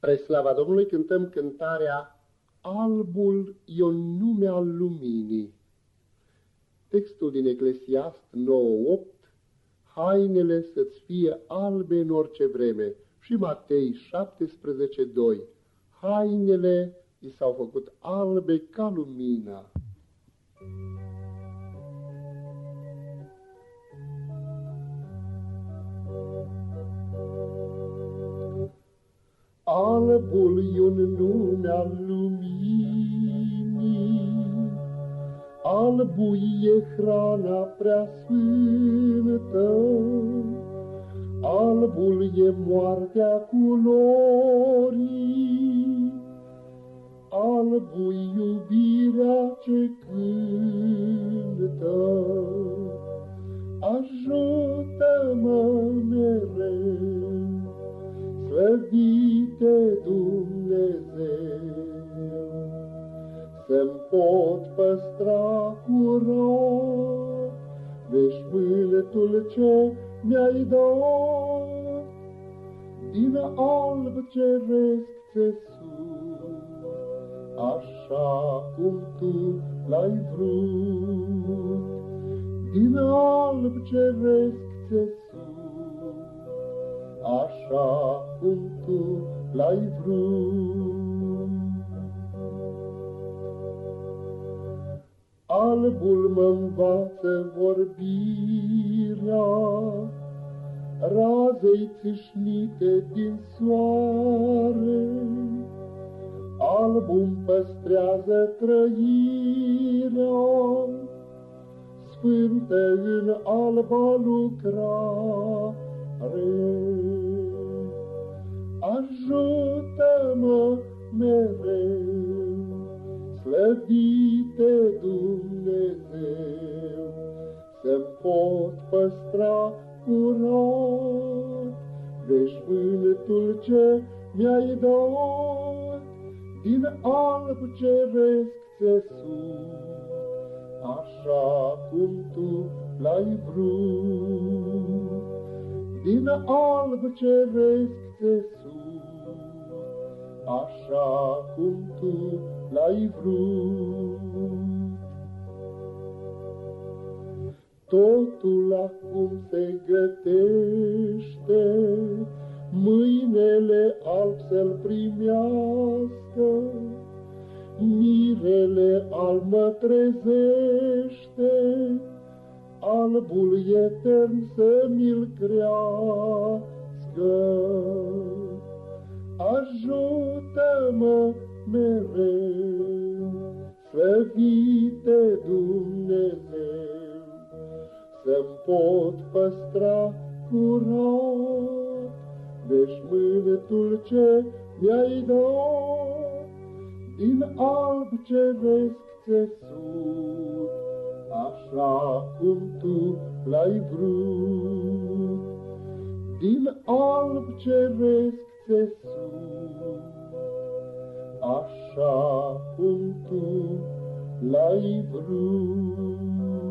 Pre slava Domnului cântăm cântarea Albul e un nume al luminii. Textul din Eclesiast 9.8 Hainele să-ți fie albe în orice vreme și Matei 17.2 Hainele i s-au făcut albe ca lumina. Albul e un nume al luminii, Albul e hrana prea sfântă, Albul e moartea culorii, Albul iubirea ce cântă. Ajută-mă mereu Slăvite Să-mi pot păstra curat Veșmântul ce mi-ai dat, Din alb ceresc țesut, Așa cum Tu l-ai vrut, Din alb ceresc țesut, așa cum tu l-ai vrut. Albul mă învață vorbirea, razei țâșnite din soare, albul păstrează trăirea, sfântă în alba lucrare. Ajută-mă mereu, slăvite Dumnezeu, Să-mi pot păstra curat veșmântul ce mi-ai dat, Din alb ceresc țesut, așa cum Tu l-ai vrut. Din alb ceresc țesut, așa cum tu l-ai vrut. Totul acum se gătește, mâinele alb să-l primească, mirele alb mă trezește, albul etern să mi-l crească. Ajută-mă mereu, slăvite Dumnezeu, Să-mi pot păstra curat veșmântul ce mi-ai dat, Din alb ceresc țesut, așa cum tu l-ai vrut. Din alb ceresc țesut, așa cum tu l-ai vrut.